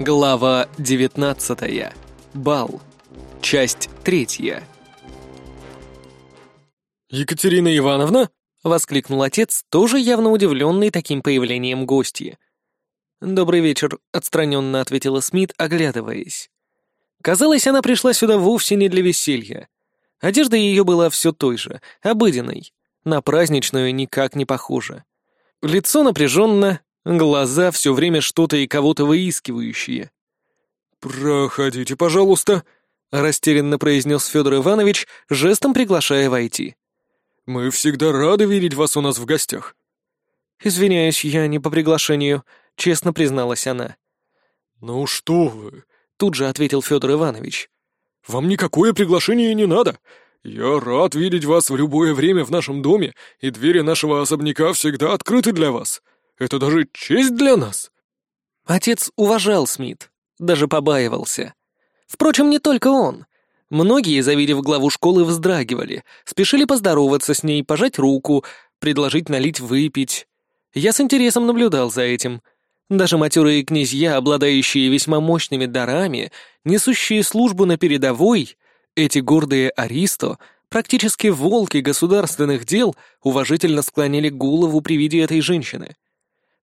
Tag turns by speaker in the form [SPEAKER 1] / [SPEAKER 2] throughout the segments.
[SPEAKER 1] Глава 19. Бал. Часть третья.
[SPEAKER 2] «Екатерина Ивановна?»
[SPEAKER 1] — воскликнул отец, тоже явно удивленный таким появлением гостья. «Добрый вечер», — отстраненно ответила Смит, оглядываясь. Казалось, она пришла сюда вовсе не для веселья. Одежда ее была все той же, обыденной, на праздничную никак не похожа. Лицо напряженно, Глаза все время что-то и кого-то выискивающие.
[SPEAKER 2] «Проходите, пожалуйста», — растерянно произнес Федор Иванович, жестом приглашая войти. «Мы всегда рады видеть вас у нас в гостях».
[SPEAKER 1] «Извиняюсь, я не по приглашению», — честно призналась она.
[SPEAKER 2] «Ну что вы», —
[SPEAKER 1] тут же ответил Федор Иванович.
[SPEAKER 2] «Вам никакое приглашение не надо. Я рад видеть вас в любое время в нашем доме, и двери нашего особняка всегда открыты для вас. Это даже честь для нас!»
[SPEAKER 1] Отец уважал Смит, даже побаивался. Впрочем, не только он. Многие, завидев главу школы, вздрагивали, спешили поздороваться с ней, пожать руку, предложить налить выпить. Я с интересом наблюдал за этим. Даже матерые князья, обладающие весьма мощными дарами, несущие службу на передовой, эти гордые аристо, практически волки государственных дел, уважительно склонили голову при виде этой женщины.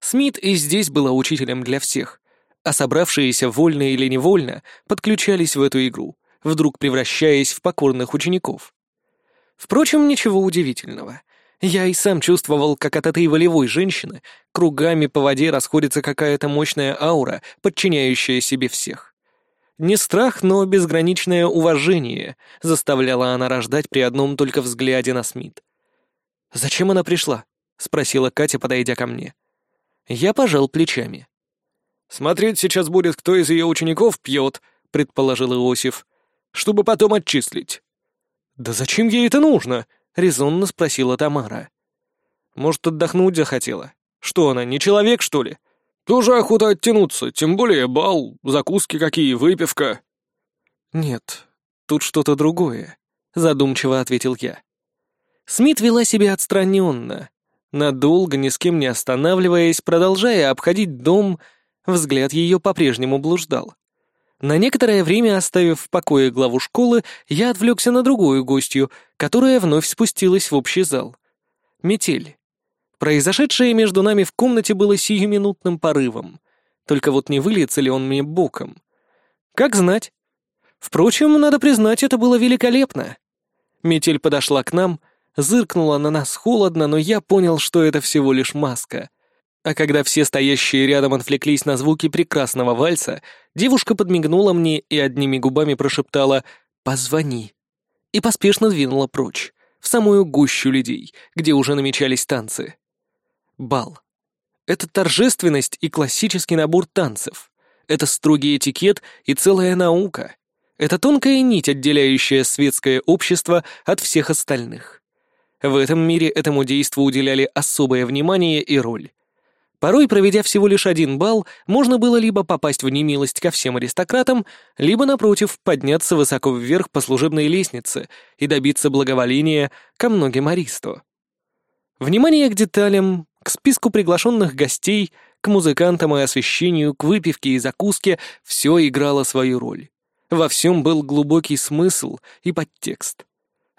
[SPEAKER 1] Смит и здесь была учителем для всех, а собравшиеся вольно или невольно подключались в эту игру, вдруг превращаясь в покорных учеников. Впрочем, ничего удивительного. Я и сам чувствовал, как от этой волевой женщины кругами по воде расходится какая-то мощная аура, подчиняющая себе всех. Не страх, но безграничное уважение заставляла она рождать при одном только взгляде на Смит. «Зачем она пришла?» — спросила Катя, подойдя ко мне. Я пожал плечами.
[SPEAKER 2] «Смотреть сейчас будет, кто из ее учеников пьет», — предположил Иосиф, «чтобы потом отчислить».
[SPEAKER 1] «Да зачем ей это нужно?» — резонно спросила Тамара.
[SPEAKER 2] «Может, отдохнуть захотела? Что она, не человек, что ли? Тоже охота оттянуться, тем более бал, закуски какие, выпивка».
[SPEAKER 1] «Нет, тут что-то другое», — задумчиво ответил я. Смит вела себя отстраненно, Надолго, ни с кем не останавливаясь, продолжая обходить дом, взгляд ее по-прежнему блуждал. На некоторое время, оставив в покое главу школы, я отвлекся на другую гостью, которая вновь спустилась в общий зал. Метель. Произошедшее между нами в комнате было сиюминутным порывом. Только вот не выльется ли он мне боком? Как знать. Впрочем, надо признать, это было великолепно. Метель подошла к нам — зыркнула на нас холодно, но я понял, что это всего лишь маска. А когда все стоящие рядом отвлеклись на звуки прекрасного вальса, девушка подмигнула мне и одними губами прошептала «Позвони» и поспешно двинула прочь, в самую гущу людей, где уже намечались танцы. Бал. Это торжественность и классический набор танцев. Это строгий этикет и целая наука. Это тонкая нить, отделяющая светское общество от всех остальных. В этом мире этому действу уделяли особое внимание и роль. Порой, проведя всего лишь один бал, можно было либо попасть в немилость ко всем аристократам, либо, напротив, подняться высоко вверх по служебной лестнице и добиться благоволения ко многим аристо. Внимание к деталям, к списку приглашенных гостей, к музыкантам и освещению, к выпивке и закуске — все играло свою роль. Во всем был глубокий смысл и подтекст.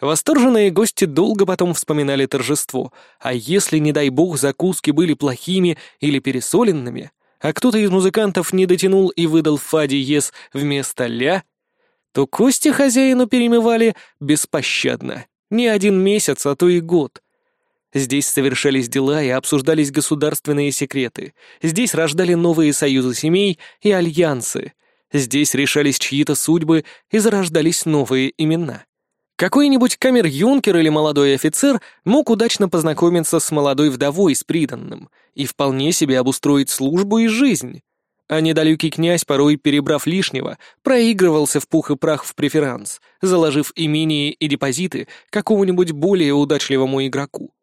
[SPEAKER 1] Восторженные гости долго потом вспоминали торжество, а если, не дай бог, закуски были плохими или пересоленными, а кто-то из музыкантов не дотянул и выдал фа диез вместо ля, то кости хозяину перемывали беспощадно, не один месяц, а то и год. Здесь совершались дела и обсуждались государственные секреты, здесь рождали новые союзы семей и альянсы, здесь решались чьи-то судьбы и зарождались новые имена. Какой-нибудь камер-юнкер или молодой офицер мог удачно познакомиться с молодой вдовой с приданным и вполне себе обустроить службу и жизнь. А недалекий князь, порой перебрав лишнего, проигрывался в пух и прах в преферанс, заложив имение и депозиты какому-нибудь более удачливому игроку.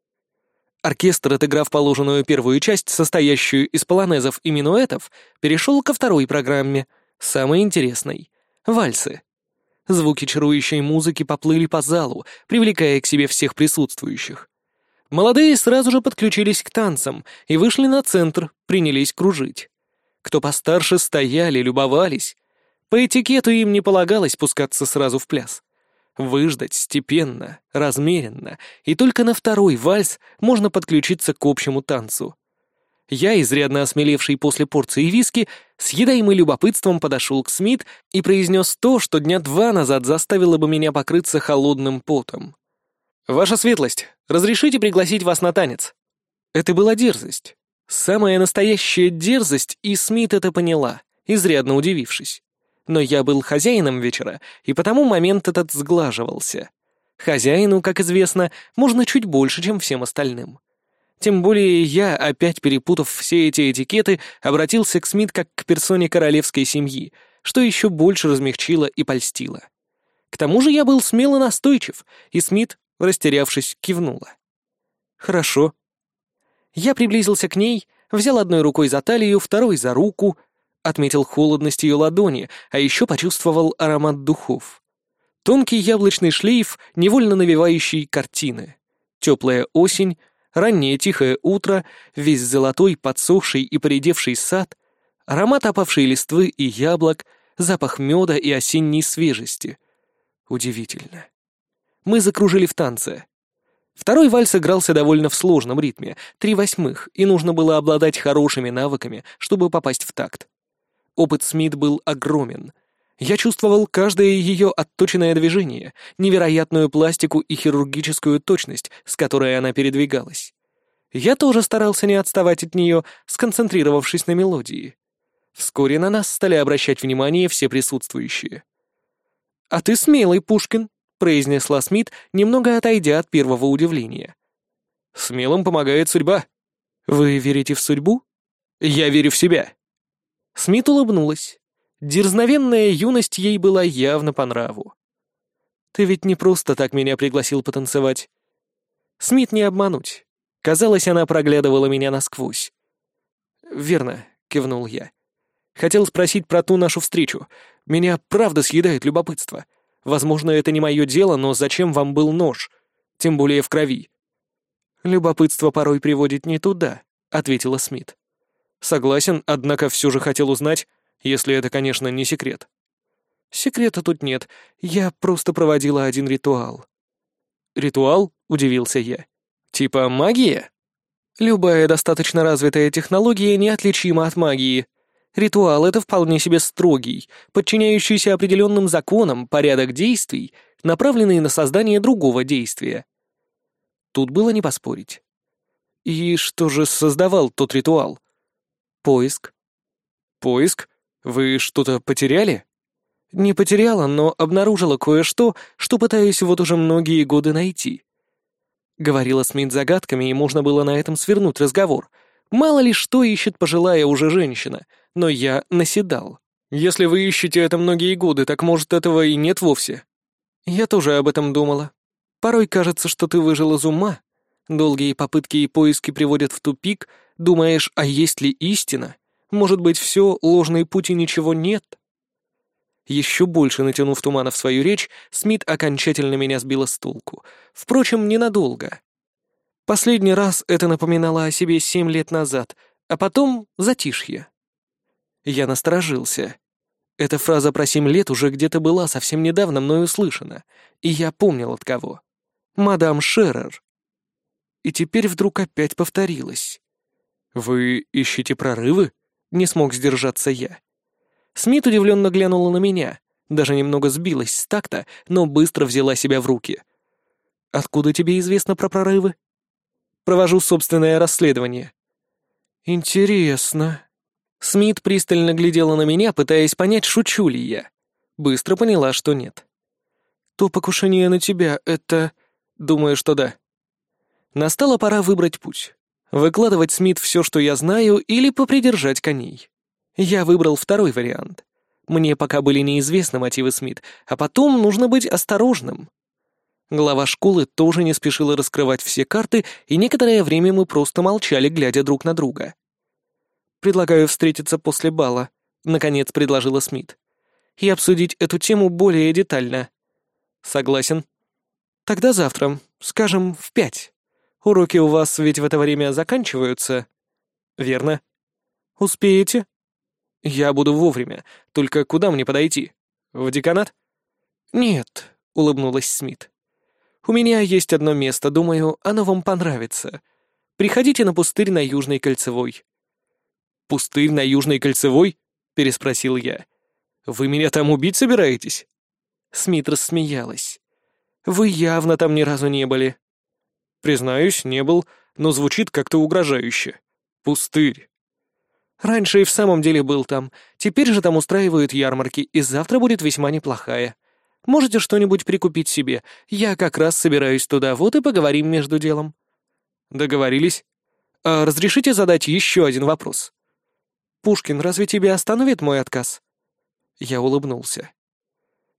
[SPEAKER 1] Оркестр, отыграв положенную первую часть, состоящую из полонезов и минуэтов, перешел ко второй программе, самой интересной — вальсы. Звуки чарующей музыки поплыли по залу, привлекая к себе всех присутствующих. Молодые сразу же подключились к танцам и вышли на центр, принялись кружить. Кто постарше стояли, любовались. По этикету им не полагалось пускаться сразу в пляс. Выждать степенно, размеренно, и только на второй вальс можно подключиться к общему танцу. Я, изрядно осмелевший после порции виски, с едаемым любопытством подошел к Смит и произнес то, что дня два назад заставило бы меня покрыться холодным потом. «Ваша светлость, разрешите пригласить вас на танец?» Это была дерзость. Самая настоящая дерзость, и Смит это поняла, изрядно удивившись. Но я был хозяином вечера, и потому момент этот сглаживался. Хозяину, как известно, можно чуть больше, чем всем остальным. Тем более я, опять перепутав все эти этикеты, обратился к Смит как к персоне королевской семьи, что еще больше размягчило и польстило. К тому же я был смело настойчив, и Смит, растерявшись, кивнула. «Хорошо». Я приблизился к ней, взял одной рукой за талию, второй за руку, отметил холодность ее ладони, а еще почувствовал аромат духов. Тонкий яблочный шлейф, невольно навевающий картины. Теплая осень, раннее тихое утро, весь золотой, подсохший и поредевший сад, аромат опавшей листвы и яблок, запах меда и осенней свежести. Удивительно. Мы закружили в танце. Второй вальс игрался довольно в сложном ритме, три восьмых, и нужно было обладать хорошими навыками, чтобы попасть в такт. Опыт Смит был огромен. Я чувствовал каждое ее отточенное движение, невероятную пластику и хирургическую точность, с которой она передвигалась. Я тоже старался не отставать от нее, сконцентрировавшись на мелодии. Вскоре на нас стали обращать внимание все присутствующие. «А ты смелый, Пушкин», — произнесла Смит, немного отойдя от первого удивления. «Смелым помогает судьба». «Вы верите в судьбу?» «Я верю в себя». Смит улыбнулась. Дерзновенная юность ей была явно по нраву. «Ты ведь не просто так меня пригласил потанцевать». Смит не обмануть. Казалось, она проглядывала меня насквозь. «Верно», — кивнул я. «Хотел спросить про ту нашу встречу. Меня правда съедает любопытство. Возможно, это не мое дело, но зачем вам был нож? Тем более в крови». «Любопытство порой приводит не туда», — ответила Смит. «Согласен, однако все же хотел узнать, если это, конечно, не секрет. Секрета тут нет, я просто проводила один ритуал. Ритуал? Удивился я. Типа магия? Любая достаточно развитая технология неотличима от магии. Ритуал — это вполне себе строгий, подчиняющийся определенным законам порядок действий, направленный на создание другого действия. Тут было не поспорить. И что же создавал тот ритуал? Поиск. Поиск? Вы что-то потеряли? Не потеряла, но обнаружила кое-что, что пытаюсь вот уже многие годы найти. Говорила Смит загадками, и можно было на этом свернуть разговор. Мало ли что ищет пожилая уже женщина, но я наседал. Если вы ищете это многие годы, так может этого и нет вовсе. Я тоже об этом думала. Порой кажется, что ты выжил из ума. Долгие попытки и поиски приводят в тупик, думаешь, а есть ли истина? Может быть, все ложный путь и ничего нет? Еще больше натянув тумана в свою речь, Смит окончательно меня сбила с толку. Впрочем, ненадолго. Последний раз это напоминало о себе семь лет назад, а потом затишье. Я насторожился. Эта фраза про семь лет уже где-то была совсем недавно мною услышана, и я помнил от кого. Мадам Шеррер. И теперь вдруг опять повторилось. «Вы ищете прорывы?» Не смог сдержаться я. Смит удивленно глянула на меня, даже немного сбилась с такта, но быстро взяла себя в руки. «Откуда тебе известно про прорывы?» «Провожу собственное расследование». «Интересно». Смит пристально глядела на меня, пытаясь понять, шучу ли я. Быстро поняла, что нет. «То покушение на тебя — это...» «Думаю, что да». Настала пора выбрать путь. Выкладывать Смит все, что я знаю, или попридержать коней. Я выбрал второй вариант. Мне пока были неизвестны мотивы Смит, а потом нужно быть осторожным. Глава школы тоже не спешила раскрывать все карты, и некоторое время мы просто молчали, глядя друг на друга. «Предлагаю встретиться после бала», — наконец предложила Смит, «и обсудить эту тему более детально». «Согласен». «Тогда завтра, скажем, в пять». Уроки у вас ведь в это время заканчиваются?» «Верно». «Успеете?» «Я буду вовремя. Только куда мне подойти? В деканат?» «Нет», — улыбнулась Смит. «У меня есть одно место, думаю, оно вам понравится. Приходите на пустырь на Южной Кольцевой». «Пустырь на Южной Кольцевой?» — переспросил я. «Вы меня там убить собираетесь?» Смит рассмеялась. «Вы явно там ни разу не были». «Признаюсь, не был, но звучит как-то угрожающе. Пустырь». «Раньше и в самом деле был там. Теперь же там устраивают ярмарки, и завтра будет весьма неплохая. Можете что-нибудь прикупить себе. Я как раз собираюсь туда, вот и поговорим между делом». «Договорились. А разрешите задать еще один вопрос?» «Пушкин, разве тебя остановит мой отказ?» Я улыбнулся.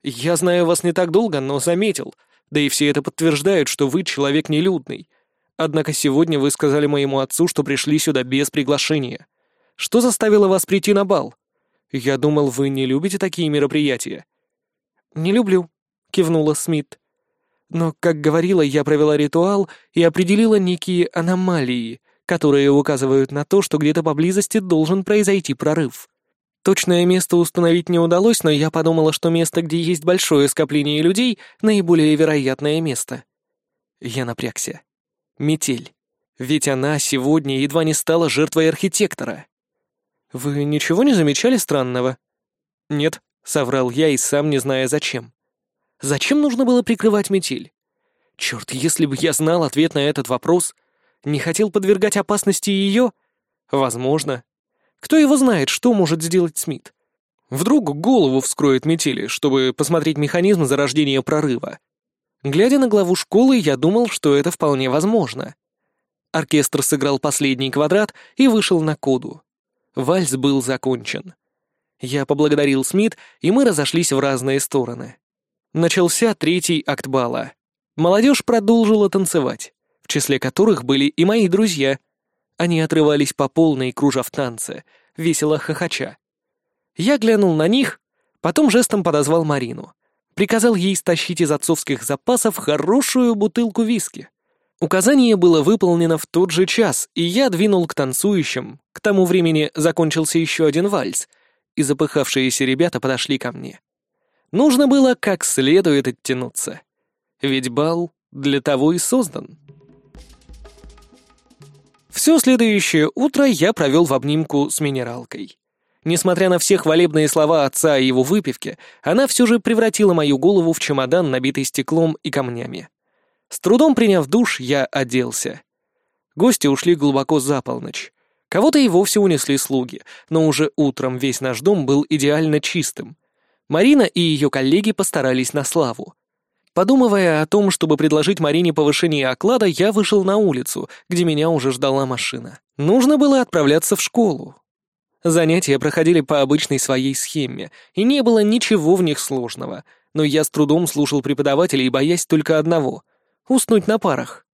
[SPEAKER 1] «Я знаю вас не так долго, но заметил, да и все это подтверждают, что вы человек нелюдный. Однако сегодня вы сказали моему отцу, что пришли сюда без приглашения. Что заставило вас прийти на бал? Я думал, вы не любите такие мероприятия». «Не люблю», — кивнула Смит. «Но, как говорила, я провела ритуал и определила некие аномалии, которые указывают на то, что где-то поблизости должен произойти прорыв. Точное место установить не удалось, но я подумала, что место, где есть большое скопление людей, наиболее вероятное место. Я напрягся. Метель. Ведь она сегодня едва не стала жертвой архитектора. «Вы ничего не замечали странного?» «Нет», — соврал я и сам не зная зачем. «Зачем нужно было прикрывать метель? Черт, если бы я знал ответ на этот вопрос, не хотел подвергать опасности ее? Возможно. Кто его знает, что может сделать Смит? Вдруг голову вскроет метели, чтобы посмотреть механизм зарождения прорыва. Глядя на главу школы, я думал, что это вполне возможно. Оркестр сыграл последний квадрат и вышел на коду. Вальс был закончен. Я поблагодарил Смит, и мы разошлись в разные стороны. Начался третий акт бала. Молодежь продолжила танцевать числе которых были и мои друзья. Они отрывались по полной, кружа в танце, весело хохоча. Я глянул на них, потом жестом подозвал Марину. Приказал ей стащить из отцовских запасов хорошую бутылку виски. Указание было выполнено в тот же час, и я двинул к танцующим. К тому времени закончился еще один вальс, и запыхавшиеся ребята подошли ко мне. Нужно было как следует оттянуться. Ведь бал для того и создан. Все следующее утро я провел в обнимку с минералкой. Несмотря на все хвалебные слова отца о его выпивке, она все же превратила мою голову в чемодан, набитый стеклом и камнями. С трудом приняв душ, я оделся. Гости ушли глубоко за полночь. Кого-то и вовсе унесли слуги, но уже утром весь наш дом был идеально чистым. Марина и ее коллеги постарались на славу. Подумывая о том, чтобы предложить Марине повышение оклада, я вышел на улицу, где меня уже ждала машина. Нужно было отправляться в школу. Занятия проходили по обычной своей схеме, и не было ничего в них сложного, но я с трудом слушал преподавателей, боясь только одного — уснуть на парах.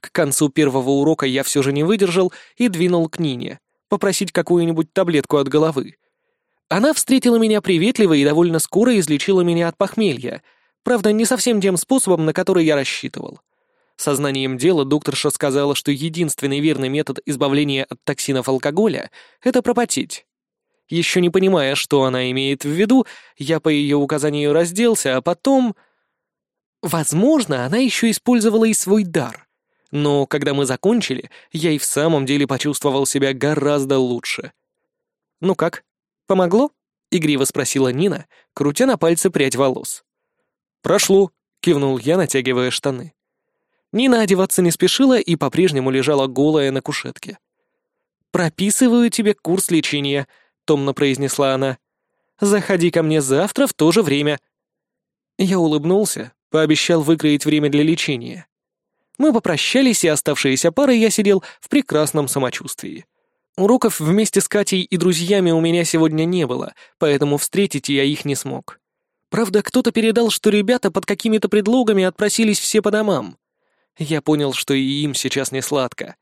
[SPEAKER 1] К концу первого урока я все же не выдержал и двинул к Нине, попросить какую-нибудь таблетку от головы. Она встретила меня приветливо и довольно скоро излечила меня от похмелья — Правда, не совсем тем способом, на который я рассчитывал. Сознанием дела докторша сказала, что единственный верный метод избавления от токсинов алкоголя — это пропотеть. Еще не понимая, что она имеет в виду, я по ее указанию разделся, а потом... Возможно, она еще использовала и свой дар. Но когда мы закончили, я и в самом деле почувствовал себя гораздо лучше. «Ну как, помогло?» — игриво спросила Нина, крутя на пальце прядь волос. «Прошло», — кивнул я, натягивая штаны. Нина одеваться не спешила и по-прежнему лежала голая на кушетке. «Прописываю тебе курс лечения», — томно произнесла она. «Заходи ко мне завтра в то же время». Я улыбнулся, пообещал выкроить время для лечения. Мы попрощались, и оставшиеся пары я сидел в прекрасном самочувствии. Уроков вместе с Катей и друзьями у меня сегодня не было, поэтому встретить я их не смог. Правда, кто-то передал, что ребята под какими-то предлогами отпросились все по домам. Я понял, что и им сейчас не сладко.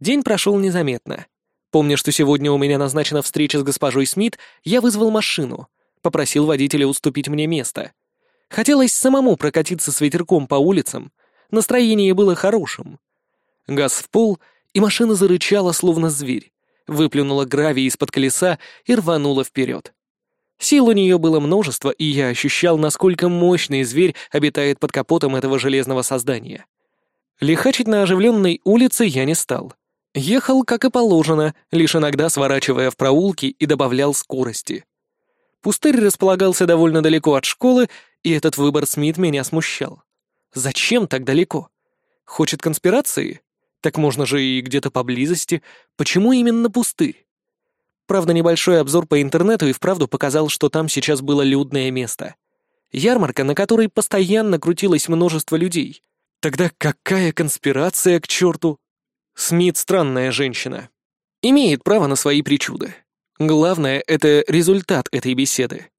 [SPEAKER 1] День прошел незаметно. Помня, что сегодня у меня назначена встреча с госпожой Смит, я вызвал машину, попросил водителя уступить мне место. Хотелось самому прокатиться с ветерком по улицам, настроение было хорошим. Газ в пол, и машина зарычала, словно зверь. выплюнула гравий из-под колеса и рванула вперед. Сил у нее было множество, и я ощущал, насколько мощный зверь обитает под капотом этого железного создания. Лихачить на оживленной улице я не стал. Ехал, как и положено, лишь иногда сворачивая в проулки и добавлял скорости. Пустырь располагался довольно далеко от школы, и этот выбор Смит меня смущал. Зачем так далеко? Хочет конспирации? Так можно же и где-то поблизости. Почему именно пустырь? Правда, небольшой обзор по интернету и вправду показал, что там сейчас было людное место. Ярмарка, на которой постоянно крутилось множество людей. Тогда какая конспирация к черту? Смит странная женщина. Имеет право на свои причуды. Главное — это результат этой беседы.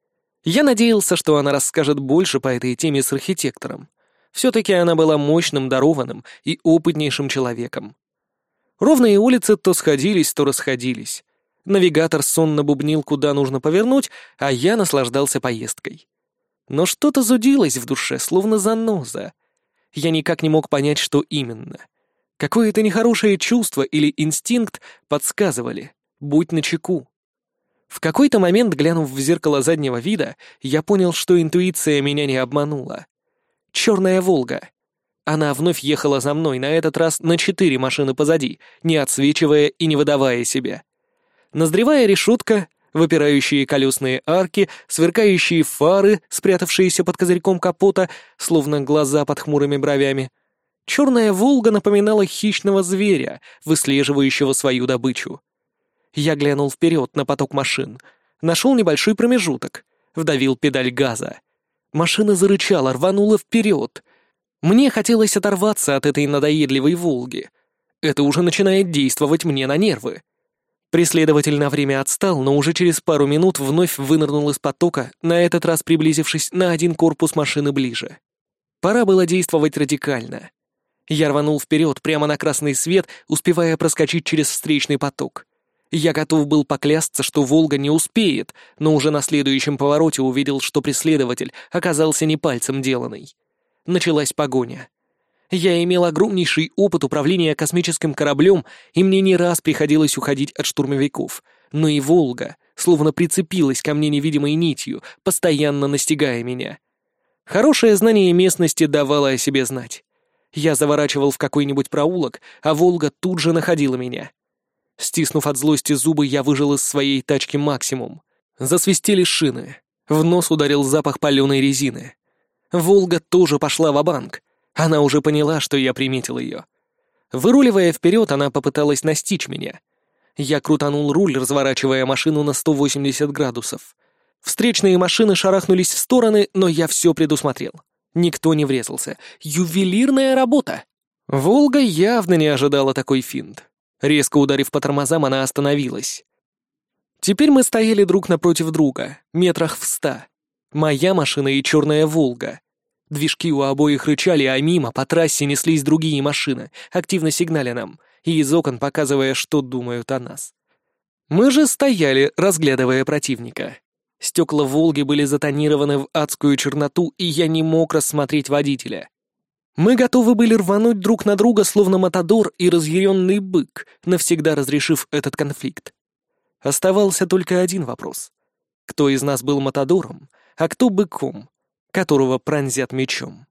[SPEAKER 1] Я надеялся, что она расскажет больше по этой теме с архитектором. Все-таки она была мощным, дарованным и опытнейшим человеком. Ровные улицы то сходились, то расходились. Навигатор сонно бубнил, куда нужно повернуть, а я наслаждался поездкой. Но что-то зудилось в душе, словно заноза. Я никак не мог понять, что именно — Какое-то нехорошее чувство или инстинкт подсказывали «будь начеку». В какой-то момент, глянув в зеркало заднего вида, я понял, что интуиция меня не обманула. Черная «Волга». Она вновь ехала за мной, на этот раз на четыре машины позади, не отсвечивая и не выдавая себя. Наздревая решетка, выпирающие колесные арки, сверкающие фары, спрятавшиеся под козырьком капота, словно глаза под хмурыми бровями — Черная «Волга» напоминала хищного зверя, выслеживающего свою добычу. Я глянул вперед на поток машин, нашел небольшой промежуток, вдавил педаль газа. Машина зарычала, рванула вперед. Мне хотелось оторваться от этой надоедливой «Волги». Это уже начинает действовать мне на нервы. Преследователь на время отстал, но уже через пару минут вновь вынырнул из потока, на этот раз приблизившись на один корпус машины ближе. Пора было действовать радикально. Я рванул вперед, прямо на красный свет, успевая проскочить через встречный поток. Я готов был поклясться, что «Волга» не успеет, но уже на следующем повороте увидел, что преследователь оказался не пальцем деланный. Началась погоня. Я имел огромнейший опыт управления космическим кораблем, и мне не раз приходилось уходить от штурмовиков, но и «Волга» словно прицепилась ко мне невидимой нитью, постоянно настигая меня. Хорошее знание местности давало о себе знать. Я заворачивал в какой-нибудь проулок, а «Волга» тут же находила меня. Стиснув от злости зубы, я выжил из своей тачки максимум. Засвистели шины. В нос ударил запах паленой резины. «Волга» тоже пошла в банк Она уже поняла, что я приметил ее. Выруливая вперед, она попыталась настичь меня. Я крутанул руль, разворачивая машину на 180 градусов. Встречные машины шарахнулись в стороны, но я все предусмотрел. Никто не врезался. Ювелирная работа! «Волга» явно не ожидала такой финт. Резко ударив по тормозам, она остановилась. Теперь мы стояли друг напротив друга, метрах в ста. Моя машина и черная «Волга». Движки у обоих рычали, а мимо по трассе неслись другие машины, активно сигналя нам, и из окон показывая, что думают о нас. Мы же стояли, разглядывая противника. Стекла «Волги» были затонированы в адскую черноту, и я не мог рассмотреть водителя. Мы готовы были рвануть друг на друга, словно матадор и разъяренный бык, навсегда разрешив этот конфликт. Оставался только один вопрос. Кто из нас был матадором, а кто быком, которого пронзят мечом?